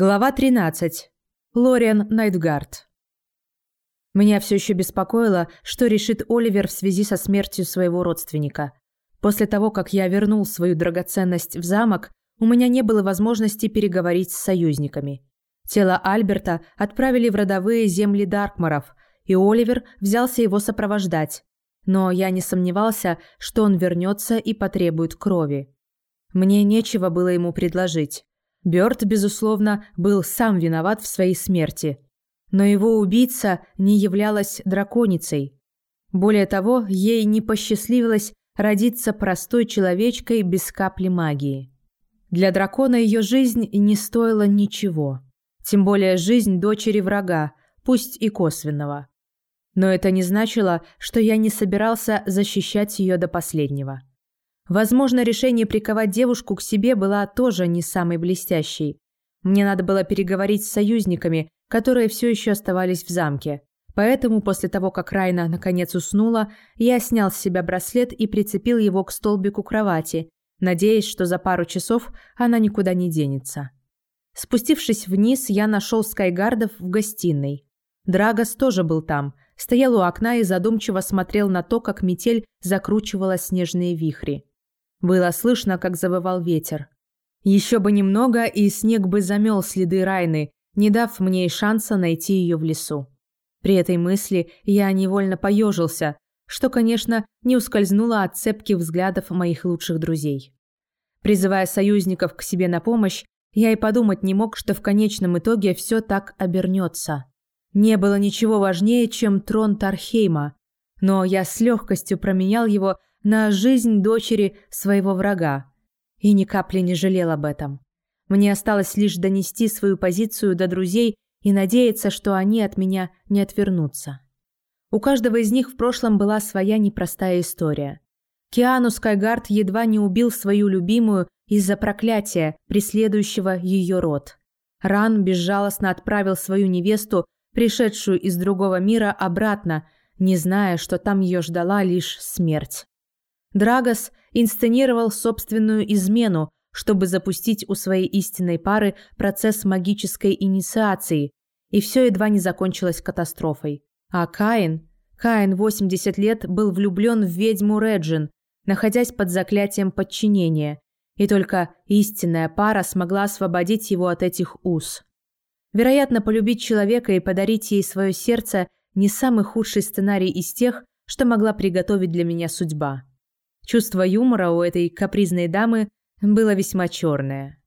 Глава 13. Лориан Найтгард. Меня все еще беспокоило, что решит Оливер в связи со смертью своего родственника. После того, как я вернул свою драгоценность в замок, у меня не было возможности переговорить с союзниками. Тело Альберта отправили в родовые земли Даркмаров, и Оливер взялся его сопровождать. Но я не сомневался, что он вернется и потребует крови. Мне нечего было ему предложить. Бёрд, безусловно, был сам виноват в своей смерти. Но его убийца не являлась драконицей. Более того, ей не посчастливилось родиться простой человечкой без капли магии. Для дракона ее жизнь не стоила ничего. Тем более жизнь дочери врага, пусть и косвенного. Но это не значило, что я не собирался защищать ее до последнего. Возможно, решение приковать девушку к себе было тоже не самой блестящей. Мне надо было переговорить с союзниками, которые все еще оставались в замке. Поэтому после того, как Райна наконец уснула, я снял с себя браслет и прицепил его к столбику кровати, надеясь, что за пару часов она никуда не денется. Спустившись вниз, я нашел Скайгардов в гостиной. Драгос тоже был там, стоял у окна и задумчиво смотрел на то, как метель закручивала снежные вихри. Было слышно, как завывал ветер. Еще бы немного, и снег бы замел следы Райны, не дав мне и шанса найти ее в лесу. При этой мысли я невольно поежился, что, конечно, не ускользнуло от цепких взглядов моих лучших друзей. Призывая союзников к себе на помощь, я и подумать не мог, что в конечном итоге все так обернется. Не было ничего важнее, чем трон Тархейма, но я с легкостью променял его на жизнь дочери своего врага. И ни капли не жалел об этом. Мне осталось лишь донести свою позицию до друзей и надеяться, что они от меня не отвернутся. У каждого из них в прошлом была своя непростая история. Киану Скайгард едва не убил свою любимую из-за проклятия, преследующего ее род. Ран безжалостно отправил свою невесту, пришедшую из другого мира, обратно, не зная, что там ее ждала лишь смерть. Драгос инсценировал собственную измену, чтобы запустить у своей истинной пары процесс магической инициации, и все едва не закончилось катастрофой. А Каин, Каин 80 лет был влюблен в ведьму Реджин, находясь под заклятием подчинения, и только истинная пара смогла освободить его от этих уз. Вероятно, полюбить человека и подарить ей свое сердце не самый худший сценарий из тех, что могла приготовить для меня судьба. Чувство юмора у этой капризной дамы было весьма черное.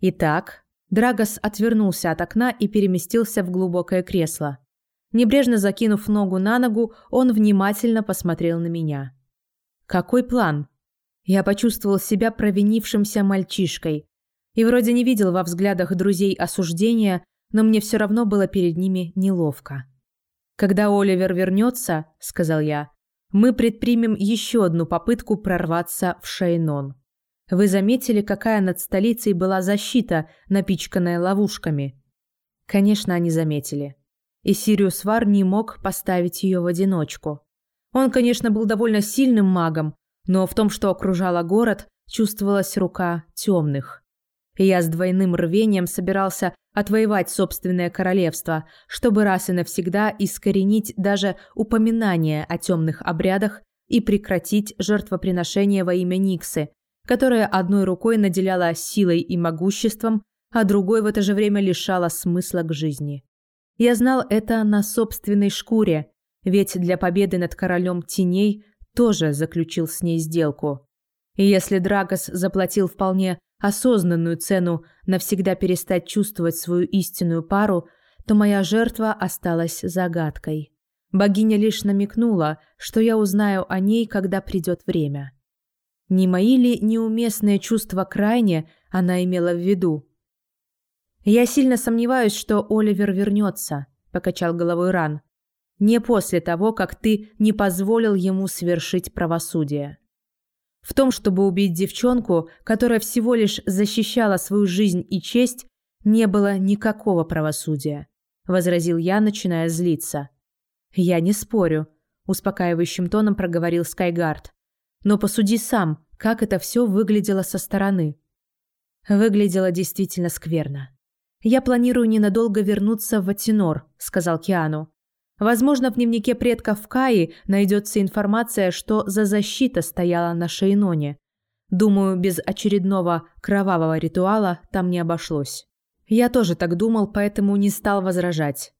Итак, Драгос отвернулся от окна и переместился в глубокое кресло. Небрежно закинув ногу на ногу, он внимательно посмотрел на меня. «Какой план?» Я почувствовал себя провинившимся мальчишкой. И вроде не видел во взглядах друзей осуждения, но мне все равно было перед ними неловко. «Когда Оливер вернется, — сказал я, мы предпримем еще одну попытку прорваться в Шейнон. Вы заметили, какая над столицей была защита, напичканная ловушками? Конечно, они заметили. И Сириус Вар не мог поставить ее в одиночку. Он, конечно, был довольно сильным магом, но в том, что окружало город, чувствовалась рука темных. И я с двойным рвением собирался отвоевать собственное королевство, чтобы раз и навсегда искоренить даже упоминание о темных обрядах и прекратить жертвоприношение во имя Никсы, которая одной рукой наделяла силой и могуществом, а другой в это же время лишала смысла к жизни. Я знал это на собственной шкуре, ведь для победы над королем теней тоже заключил с ней сделку. И если Драгос заплатил вполне осознанную цену навсегда перестать чувствовать свою истинную пару, то моя жертва осталась загадкой. Богиня лишь намекнула, что я узнаю о ней, когда придет время. Не мои ли неуместные чувства крайне она имела в виду? «Я сильно сомневаюсь, что Оливер вернется», – покачал головой Ран. «Не после того, как ты не позволил ему совершить правосудие». В том, чтобы убить девчонку, которая всего лишь защищала свою жизнь и честь, не было никакого правосудия, возразил я, начиная злиться. Я не спорю, успокаивающим тоном проговорил Скайгард. Но посуди сам, как это все выглядело со стороны. Выглядело действительно скверно. «Я планирую ненадолго вернуться в Атинор», – сказал Киану. «Возможно, в дневнике предков Каи найдется информация, что за защита стояла на Шейноне. Думаю, без очередного кровавого ритуала там не обошлось». Я тоже так думал, поэтому не стал возражать.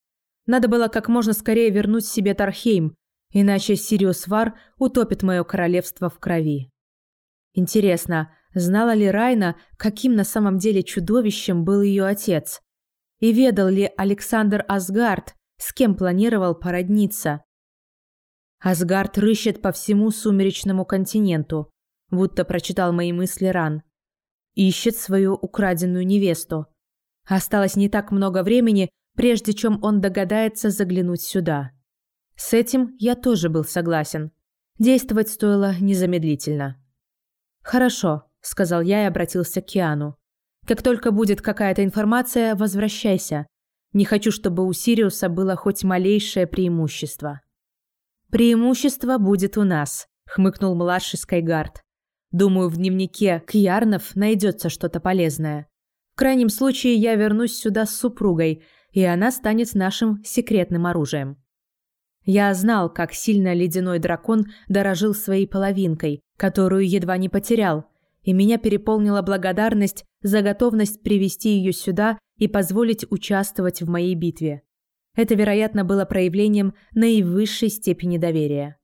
Надо было как можно скорее вернуть себе Тархейм, иначе Сириус Вар утопит мое королевство в крови. Интересно, знала ли Райна, каким на самом деле чудовищем был ее отец? И ведал ли Александр Асгард, с кем планировал породниться? Асгард рыщет по всему сумеречному континенту, будто прочитал мои мысли Ран. Ищет свою украденную невесту. Осталось не так много времени, прежде чем он догадается заглянуть сюда. С этим я тоже был согласен. Действовать стоило незамедлительно. «Хорошо», – сказал я и обратился к Киану. «Как только будет какая-то информация, возвращайся. Не хочу, чтобы у Сириуса было хоть малейшее преимущество». «Преимущество будет у нас», – хмыкнул младший Скайгард. «Думаю, в дневнике Кьярнов найдется что-то полезное. В крайнем случае я вернусь сюда с супругой, и она станет нашим секретным оружием. Я знал, как сильно ледяной дракон дорожил своей половинкой, которую едва не потерял, и меня переполнила благодарность за готовность привести ее сюда и позволить участвовать в моей битве. Это, вероятно, было проявлением наивысшей степени доверия.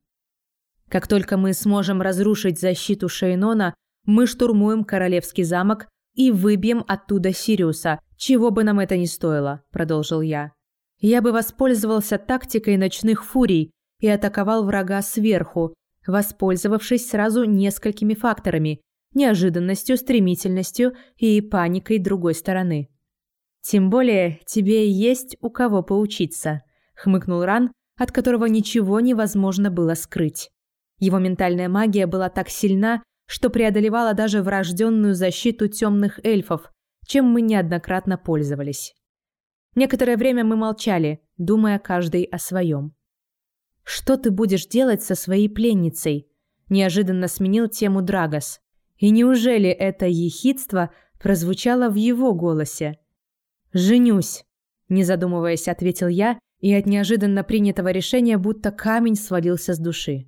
Как только мы сможем разрушить защиту Шейнона, мы штурмуем королевский замок и выбьем оттуда Сириуса, чего бы нам это ни стоило, продолжил я. Я бы воспользовался тактикой ночных фурий и атаковал врага сверху, воспользовавшись сразу несколькими факторами: неожиданностью, стремительностью и паникой другой стороны. Тем более, тебе есть у кого поучиться, хмыкнул Ран, от которого ничего невозможно было скрыть. Его ментальная магия была так сильна, что преодолевала даже врожденную защиту темных эльфов, чем мы неоднократно пользовались. Некоторое время мы молчали, думая каждый о своем. «Что ты будешь делать со своей пленницей?» – неожиданно сменил тему Драгос. И неужели это ехидство прозвучало в его голосе? «Женюсь», – не задумываясь, ответил я, и от неожиданно принятого решения будто камень свалился с души.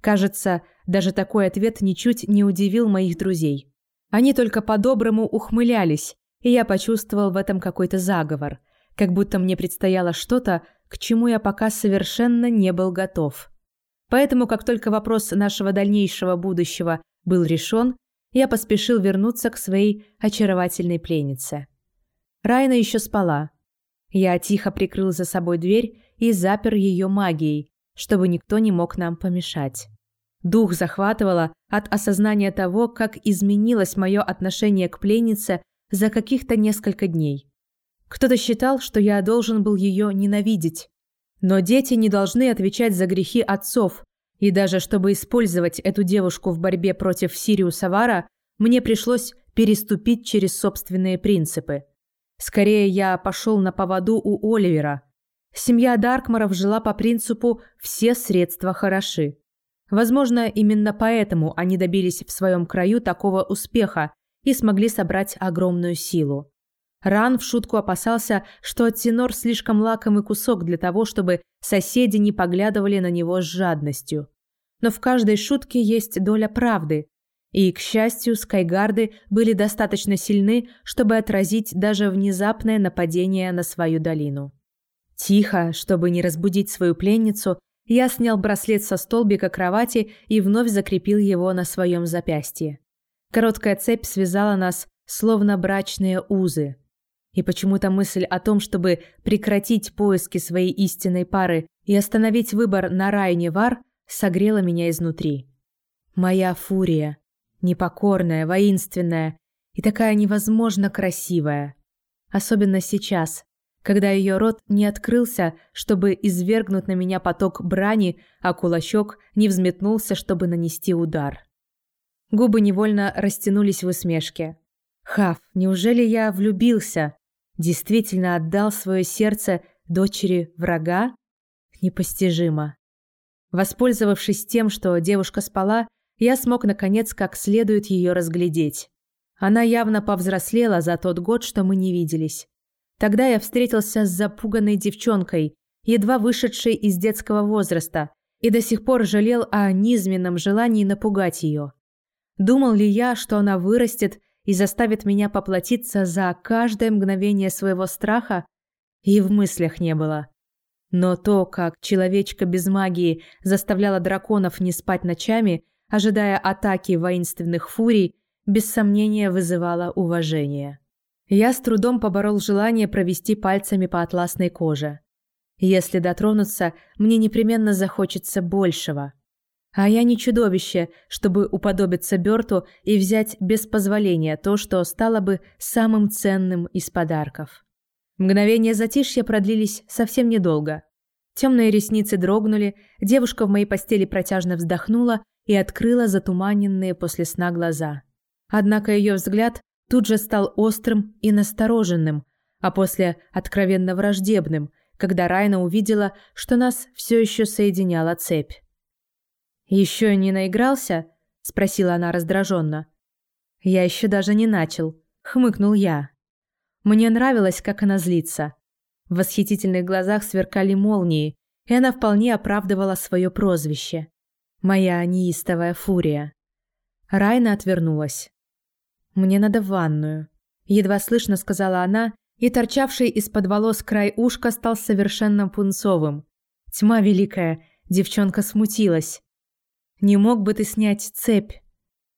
Кажется, даже такой ответ ничуть не удивил моих друзей. Они только по-доброму ухмылялись, и я почувствовал в этом какой-то заговор, как будто мне предстояло что-то, к чему я пока совершенно не был готов. Поэтому, как только вопрос нашего дальнейшего будущего был решен, я поспешил вернуться к своей очаровательной пленнице. Райна еще спала. Я тихо прикрыл за собой дверь и запер ее магией, чтобы никто не мог нам помешать. Дух захватывало от осознания того, как изменилось мое отношение к пленнице за каких-то несколько дней. Кто-то считал, что я должен был ее ненавидеть. Но дети не должны отвечать за грехи отцов, и даже чтобы использовать эту девушку в борьбе против Сириуса Вара, мне пришлось переступить через собственные принципы. Скорее, я пошел на поводу у Оливера. Семья Даркмаров жила по принципу «все средства хороши». Возможно, именно поэтому они добились в своем краю такого успеха и смогли собрать огромную силу. Ран в шутку опасался, что Аттенор слишком лакомый кусок для того, чтобы соседи не поглядывали на него с жадностью. Но в каждой шутке есть доля правды, и, к счастью, скайгарды были достаточно сильны, чтобы отразить даже внезапное нападение на свою долину. Тихо, чтобы не разбудить свою пленницу, я снял браслет со столбика кровати и вновь закрепил его на своем запястье. Короткая цепь связала нас, словно брачные узы. И почему-то мысль о том, чтобы прекратить поиски своей истинной пары и остановить выбор на Райне Вар, согрела меня изнутри. Моя фурия. Непокорная, воинственная и такая невозможно красивая. Особенно сейчас, когда ее рот не открылся, чтобы извергнуть на меня поток брани, а кулачок не взметнулся, чтобы нанести удар. Губы невольно растянулись в усмешке. Хав, неужели я влюбился? Действительно отдал свое сердце дочери врага? Непостижимо. Воспользовавшись тем, что девушка спала, я смог наконец как следует ее разглядеть. Она явно повзрослела за тот год, что мы не виделись. Тогда я встретился с запуганной девчонкой, едва вышедшей из детского возраста, и до сих пор жалел о низменном желании напугать ее. Думал ли я, что она вырастет и заставит меня поплатиться за каждое мгновение своего страха, и в мыслях не было. Но то, как человечка без магии заставляла драконов не спать ночами, ожидая атаки воинственных фурий, без сомнения вызывало уважение. Я с трудом поборол желание провести пальцами по атласной коже. Если дотронуться, мне непременно захочется большего. А я не чудовище, чтобы уподобиться Бёрту и взять без позволения то, что стало бы самым ценным из подарков. Мгновения затишья продлились совсем недолго. Темные ресницы дрогнули, девушка в моей постели протяжно вздохнула и открыла затуманенные после сна глаза. Однако ее взгляд тут же стал острым и настороженным, а после откровенно враждебным, когда Райна увидела, что нас все еще соединяла цепь. «Еще не наигрался?» – спросила она раздраженно. «Я еще даже не начал», – хмыкнул я. Мне нравилось, как она злится. В восхитительных глазах сверкали молнии, и она вполне оправдывала свое прозвище. Моя неистовая фурия. Райна отвернулась. «Мне надо в ванную», – едва слышно сказала она, и торчавший из-под волос край ушка стал совершенно пунцовым. Тьма великая, девчонка смутилась. Не мог бы ты снять цепь?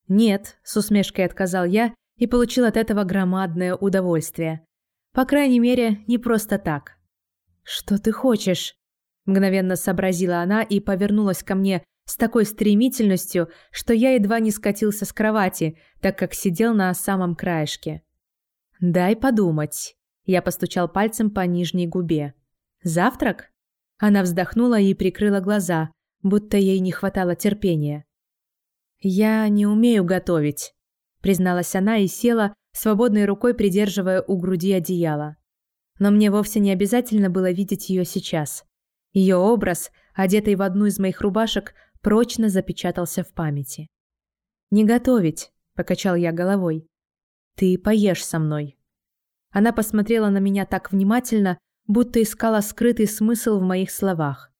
Нет, с усмешкой отказал я и получил от этого громадное удовольствие. По крайней мере, не просто так. Что ты хочешь? Мгновенно сообразила она и повернулась ко мне с такой стремительностью, что я едва не скатился с кровати, так как сидел на самом краешке. «Дай подумать». Я постучал пальцем по нижней губе. «Завтрак?» Она вздохнула и прикрыла глаза, будто ей не хватало терпения. «Я не умею готовить», – призналась она и села, свободной рукой придерживая у груди одеяло. Но мне вовсе не обязательно было видеть ее сейчас. Ее образ, одетый в одну из моих рубашек, прочно запечатался в памяти. «Не готовить», – покачал я головой. «Ты поешь со мной». Она посмотрела на меня так внимательно, будто искала скрытый смысл в моих словах.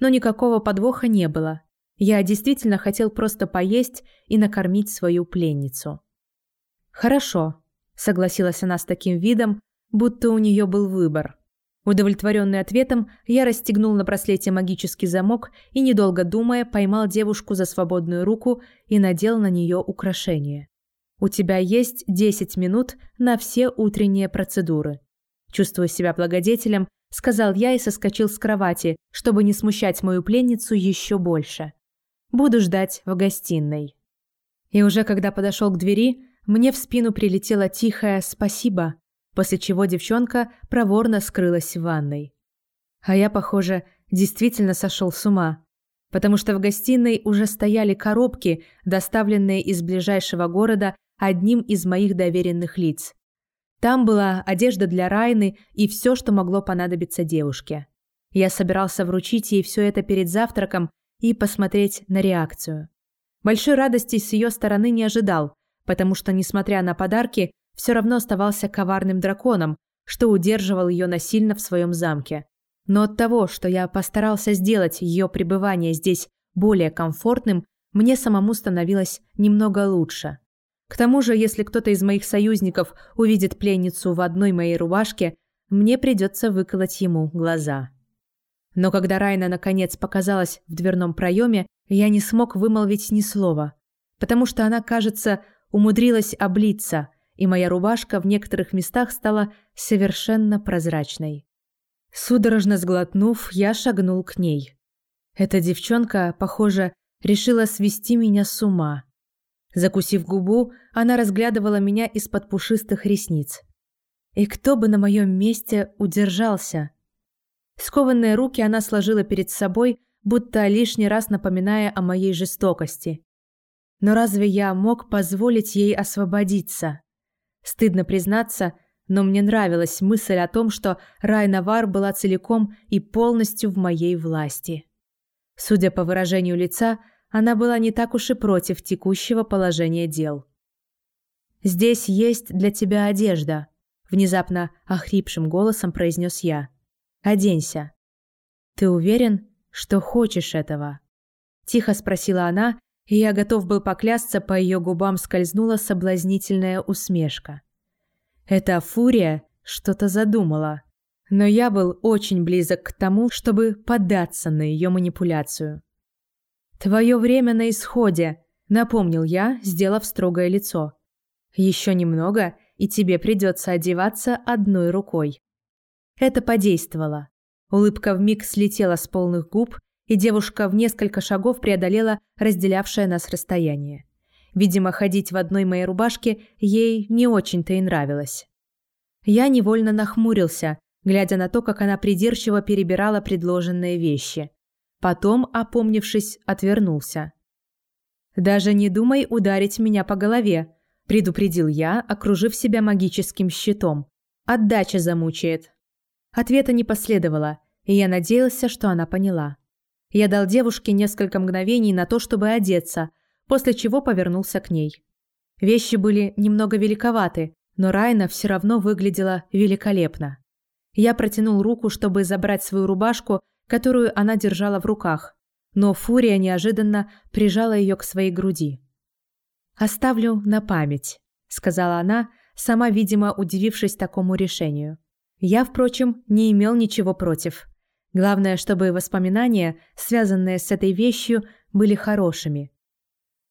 Но никакого подвоха не было. Я действительно хотел просто поесть и накормить свою пленницу. «Хорошо», – согласилась она с таким видом, будто у нее был выбор. Удовлетворенный ответом, я расстегнул на браслете магический замок и, недолго думая, поймал девушку за свободную руку и надел на нее украшение. «У тебя есть 10 минут на все утренние процедуры». Чувствуя себя благодетелем, сказал я и соскочил с кровати, чтобы не смущать мою пленницу еще больше. Буду ждать в гостиной. И уже когда подошел к двери, мне в спину прилетело тихое «спасибо», после чего девчонка проворно скрылась в ванной. А я, похоже, действительно сошел с ума, потому что в гостиной уже стояли коробки, доставленные из ближайшего города одним из моих доверенных лиц. Там была одежда для Райны и все, что могло понадобиться девушке. Я собирался вручить ей все это перед завтраком и посмотреть на реакцию. Большой радости с ее стороны не ожидал, потому что, несмотря на подарки, все равно оставался коварным драконом, что удерживал ее насильно в своем замке. Но от того, что я постарался сделать ее пребывание здесь более комфортным, мне самому становилось немного лучше. К тому же, если кто-то из моих союзников увидит пленницу в одной моей рубашке, мне придется выколоть ему глаза. Но когда Райна наконец показалась в дверном проеме, я не смог вымолвить ни слова, потому что она, кажется, умудрилась облиться, и моя рубашка в некоторых местах стала совершенно прозрачной. Судорожно сглотнув, я шагнул к ней. Эта девчонка, похоже, решила свести меня с ума. Закусив губу, она разглядывала меня из-под пушистых ресниц. И кто бы на моем месте удержался? Скованные руки она сложила перед собой, будто лишний раз напоминая о моей жестокости. Но разве я мог позволить ей освободиться? Стыдно признаться, но мне нравилась мысль о том, что Райнавар была целиком и полностью в моей власти. Судя по выражению лица, она была не так уж и против текущего положения дел. «Здесь есть для тебя одежда», – внезапно охрипшим голосом произнес я. Оденься. Ты уверен, что хочешь этого? Тихо спросила она, и я готов был поклясться, по ее губам скользнула соблазнительная усмешка. Эта фурия что-то задумала, но я был очень близок к тому, чтобы поддаться на ее манипуляцию. «Твое время на исходе», — напомнил я, сделав строгое лицо. «Еще немного, и тебе придется одеваться одной рукой». Это подействовало. Улыбка вмиг слетела с полных губ, и девушка в несколько шагов преодолела разделявшее нас расстояние. Видимо, ходить в одной моей рубашке ей не очень-то и нравилось. Я невольно нахмурился, глядя на то, как она придирчиво перебирала предложенные вещи. Потом, опомнившись, отвернулся. «Даже не думай ударить меня по голове», – предупредил я, окружив себя магическим щитом. «Отдача замучает». Ответа не последовало, и я надеялся, что она поняла. Я дал девушке несколько мгновений на то, чтобы одеться, после чего повернулся к ней. Вещи были немного великоваты, но Райна все равно выглядела великолепно. Я протянул руку, чтобы забрать свою рубашку, которую она держала в руках, но Фурия неожиданно прижала ее к своей груди. «Оставлю на память», — сказала она, сама, видимо, удивившись такому решению. Я, впрочем, не имел ничего против. Главное, чтобы воспоминания, связанные с этой вещью, были хорошими.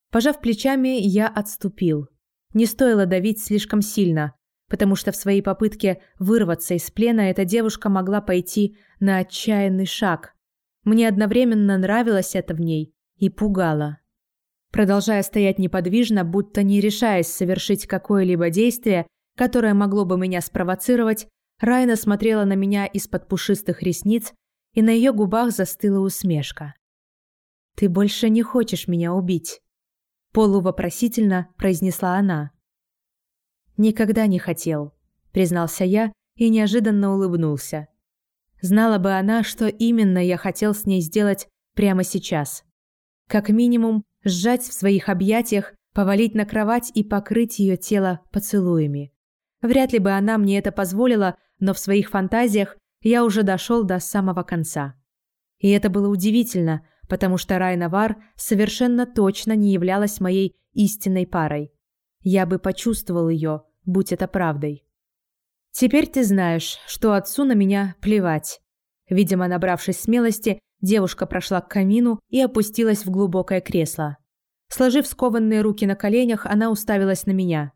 Пожав плечами, я отступил. Не стоило давить слишком сильно, потому что в своей попытке вырваться из плена эта девушка могла пойти на отчаянный шаг. Мне одновременно нравилось это в ней и пугало. Продолжая стоять неподвижно, будто не решаясь совершить какое-либо действие, которое могло бы меня спровоцировать, Райна смотрела на меня из-под пушистых ресниц и на ее губах застыла усмешка. «Ты больше не хочешь меня убить?» Полувопросительно произнесла она. «Никогда не хотел», признался я и неожиданно улыбнулся. Знала бы она, что именно я хотел с ней сделать прямо сейчас. Как минимум, сжать в своих объятиях, повалить на кровать и покрыть ее тело поцелуями. Вряд ли бы она мне это позволила, но в своих фантазиях я уже дошел до самого конца. И это было удивительно, потому что Райна Вар совершенно точно не являлась моей истинной парой. Я бы почувствовал ее, будь это правдой. Теперь ты знаешь, что отцу на меня плевать. Видимо, набравшись смелости, девушка прошла к камину и опустилась в глубокое кресло. Сложив скованные руки на коленях, она уставилась на меня.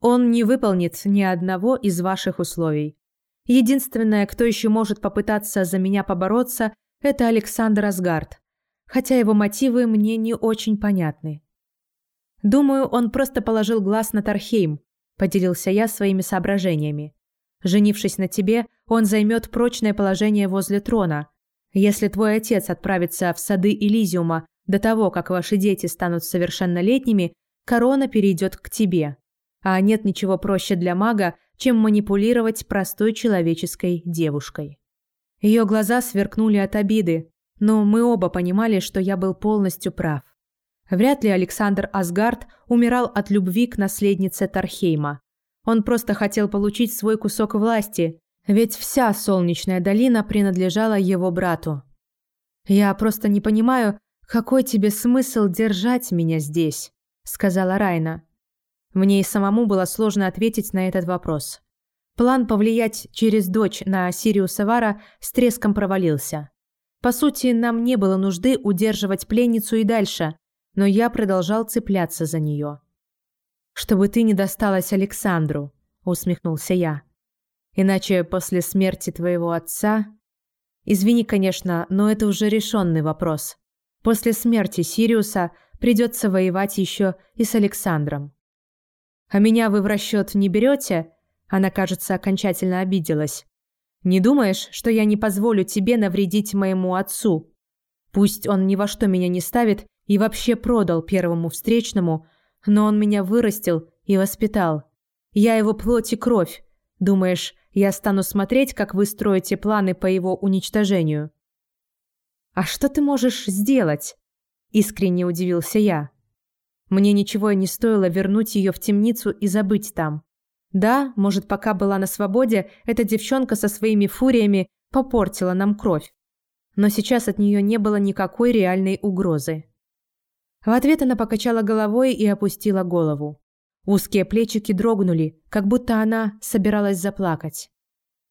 Он не выполнит ни одного из ваших условий. Единственное, кто еще может попытаться за меня побороться, это Александр Асгард, хотя его мотивы мне не очень понятны. Думаю, он просто положил глаз на Тархейм, поделился я своими соображениями. Женившись на тебе, он займет прочное положение возле трона. Если твой отец отправится в сады Элизиума до того, как ваши дети станут совершеннолетними, корона перейдет к тебе. А нет ничего проще для мага, чем манипулировать простой человеческой девушкой. Ее глаза сверкнули от обиды, но мы оба понимали, что я был полностью прав. Вряд ли Александр Асгард умирал от любви к наследнице Тархейма. Он просто хотел получить свой кусок власти, ведь вся Солнечная долина принадлежала его брату. «Я просто не понимаю, какой тебе смысл держать меня здесь?» – сказала Райна. Мне и самому было сложно ответить на этот вопрос. План повлиять через дочь на Сириуса Вара с треском провалился. По сути, нам не было нужды удерживать пленницу и дальше, но я продолжал цепляться за нее. «Чтобы ты не досталась Александру», – усмехнулся я. «Иначе после смерти твоего отца...» «Извини, конечно, но это уже решенный вопрос. После смерти Сириуса придется воевать еще и с Александром. А меня вы в расчет не берете? Она, кажется, окончательно обиделась. Не думаешь, что я не позволю тебе навредить моему отцу? Пусть он ни во что меня не ставит и вообще продал первому встречному, но он меня вырастил и воспитал. Я его плоть и кровь. Думаешь, я стану смотреть, как вы строите планы по его уничтожению? А что ты можешь сделать? Искренне удивился я. Мне ничего и не стоило вернуть ее в темницу и забыть там. Да, может, пока была на свободе, эта девчонка со своими фуриями попортила нам кровь. Но сейчас от нее не было никакой реальной угрозы. В ответ она покачала головой и опустила голову. Узкие плечики дрогнули, как будто она собиралась заплакать.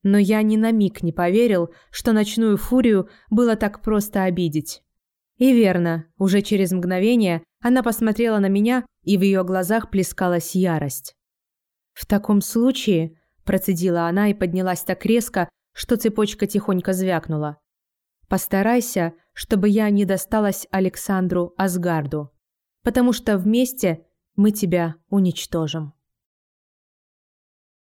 Но я ни на миг не поверил, что ночную фурию было так просто обидеть. И верно, уже через мгновение она посмотрела на меня, и в ее глазах плескалась ярость. «В таком случае», – процедила она и поднялась так резко, что цепочка тихонько звякнула. «Постарайся, чтобы я не досталась Александру Асгарду, потому что вместе мы тебя уничтожим».